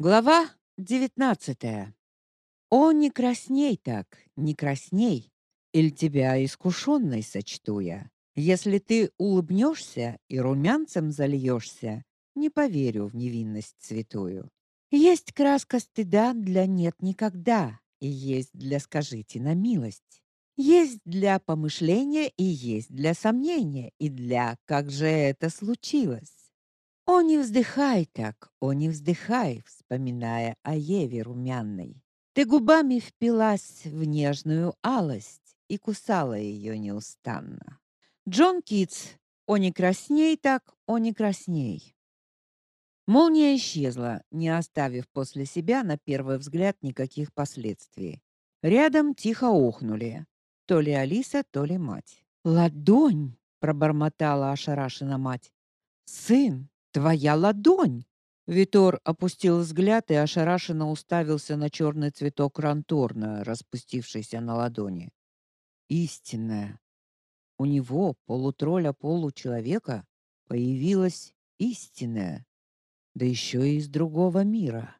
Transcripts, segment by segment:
Глава 19. О, не красней так, не красней, иль тебя искушенной сочту я. Если ты улыбнешься и румянцем зальешься, не поверю в невинность святую. Есть краска стыда для нет никогда, и есть для скажите на милость. Есть для помышления и есть для сомнения, и для как же это случилось. О, не вздыхай так, о, не вздыхай, вспоминая о Еве румяной. Ты губами впилась в нежную алость и кусала ее неустанно. Джон Китс. О, не красней так, о, не красней. Молния исчезла, не оставив после себя на первый взгляд никаких последствий. Рядом тихо охнули. То ли Алиса, то ли мать. «Ладонь!» — пробормотала ошарашена мать. «Сын, Твоя ладонь. Витор опустил взгляд и ошарашенно уставился на черный цветок ранторна, распустившийся на ладони. Истинная. У него, полутролля получеловека, появилась истинная, да еще и из другого мира.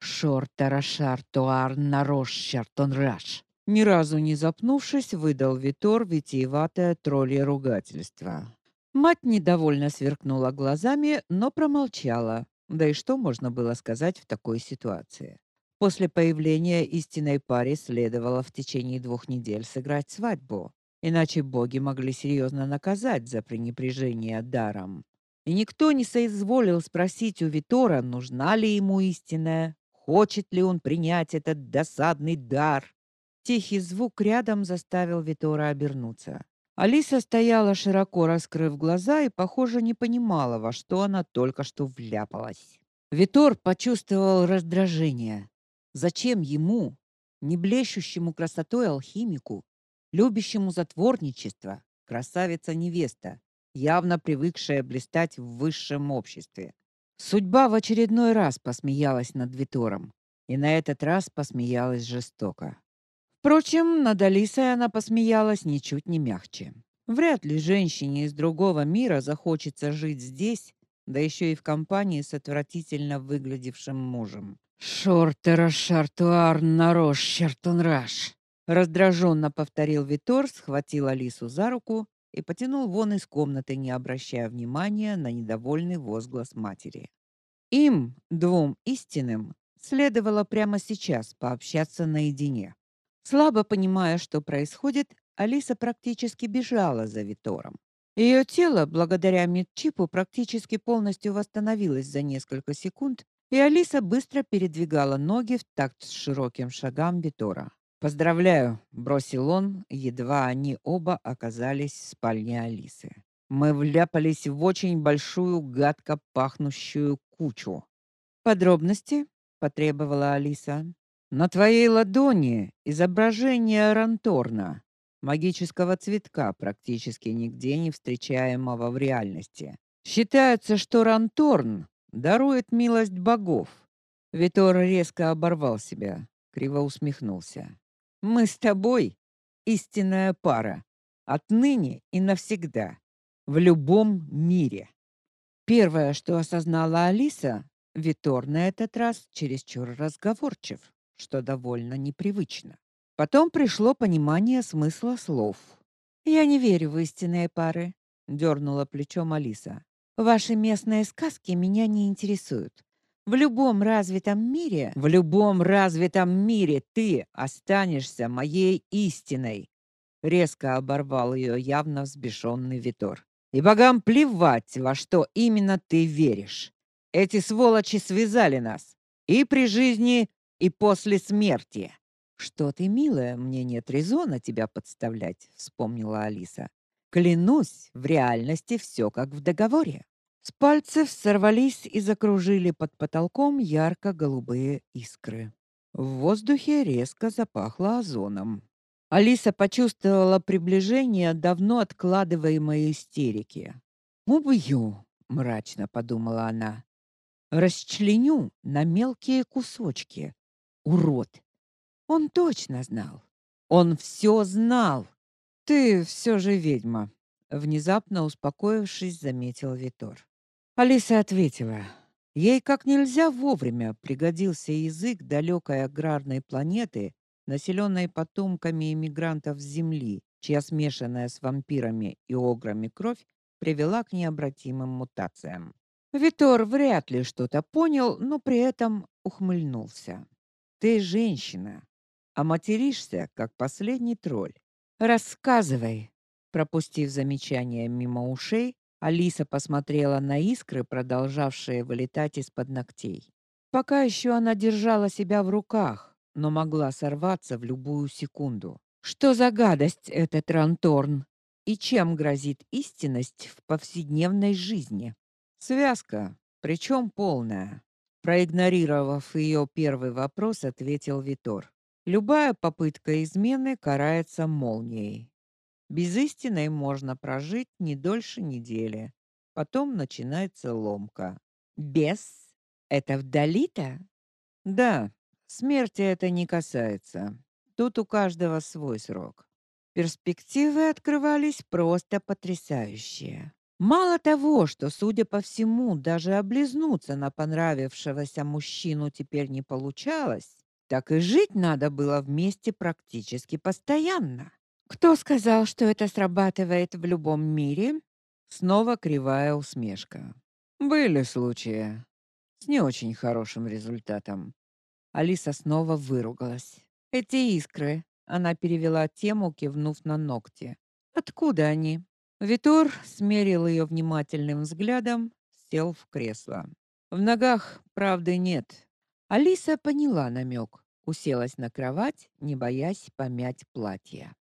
Шортарашар туар нарош чартонраш. Ни разу не запнувшись, выдал Витор витиеватое троллье ругательство. Мать недовольно сверкнула глазами, но промолчала. Да и что можно было сказать в такой ситуации? После появления истинной паре следовало в течение двух недель сыграть свадьбу, иначе боги могли серьезно наказать за пренебрежение даром. И никто не соизволил спросить у Витора, нужна ли ему истинная, хочет ли он принять этот досадный дар. Тихий звук рядом заставил Витора обернуться. Алиса стояла широко раскрыв глаза и, похоже, не понимала, во что она только что вляпалась. Витор почувствовал раздражение. Зачем ему, не блещущему красотой алхимику, любящему затворничество, красавица-невеста, явно привыкшая блистать в высшем обществе? Судьба в очередной раз посмеялась над Витором, и на этот раз посмеялась жестоко. Впрочем, над Алисой она посмеялась ничуть не мягче. Вряд ли женщине из другого мира захочется жить здесь, да еще и в компании с отвратительно выглядевшим мужем. «Шортера шартуар нарош чертунраш!» Раздраженно повторил Витор, схватил Алису за руку и потянул вон из комнаты, не обращая внимания на недовольный возглас матери. Им, двум истинным, следовало прямо сейчас пообщаться наедине. Слабо понимая, что происходит, Алиса практически бежала за Витором. Ее тело, благодаря медчипу, практически полностью восстановилось за несколько секунд, и Алиса быстро передвигала ноги в такт с широким шагам Витора. "Поздравляю", бросил он, едва они оба оказались в спальне Алисы. "Мы вляпались в очень большую гадко пахнущую кучу". "Подробности?" потребовала Алиса. На твоей ладони изображение ранторна, магического цветка, практически нигде не встречаемого в реальности. Считается, что ранторн дарует милость богов. Витор резко оборвал себя, криво усмехнулся. Мы с тобой истинная пара, отныне и навсегда, в любом мире. Первое, что осознала Алиса, Витор на этот раз чересчур разговорчив что довольно непривычно. Потом пришло понимание смысла слов. Я не верю в истинные пары, дернула плечом Алиса. Ваши местные сказки меня не интересуют. В любом развитом мире, в любом развитом мире ты останешься моей истиной, резко оборвал ее явно взбешенный Витор. И богам плевать, во что именно ты веришь. Эти сволочи связали нас и при жизни, и после смерти. Что ты, милая, мне нет резона тебя подставлять, вспомнила Алиса. Клянусь, в реальности все как в договоре. С пальцев сорвались и закружили под потолком ярко-голубые искры. В воздухе резко запахло озоном. Алиса почувствовала приближение давно откладываемой истерики. "Убью", мрачно подумала она. "Расчленю на мелкие кусочки, Урод. Он точно знал. Он все знал. Ты все же ведьма, внезапно успокоившись, заметил Витор. Алиса ответила: Ей как нельзя вовремя пригодился язык далекой аграрной планеты, населенной потомками иммигрантов с Земли, чья смешанная с вампирами и ограми кровь привела к необратимым мутациям. Витор вряд ли что-то понял, но при этом ухмыльнулся. Ты женщина, а материшься как последний тролль. Рассказывай. Пропустив замечание мимо ушей, Алиса посмотрела на искры, продолжавшие вылетать из-под ногтей. Пока еще она держала себя в руках, но могла сорваться в любую секунду. Что за гадость этот Ранторн? И чем грозит истинность в повседневной жизни? Связка, причем полная. Проигнорировав ее первый вопрос, ответил Витор. Любая попытка измены карается молнией. Без истины можно прожить не дольше недели. Потом начинается ломка. Без это вдали-то? Да, смерти это не касается. Тут у каждого свой срок. Перспективы открывались просто потрясающие. Мало того, что, судя по всему, даже облизнуться на понравившегося мужчину теперь не получалось, так и жить надо было вместе практически постоянно. Кто сказал, что это срабатывает в любом мире? Снова кривая усмешка. Были случаи с не очень хорошим результатом. Алиса снова выругалась. Эти искры, она перевела тему, кивнув на ногти. Откуда они? Витор смерил ее внимательным взглядом, сел в кресло. В ногах правды нет. Алиса поняла намек, уселась на кровать, не боясь помять платье.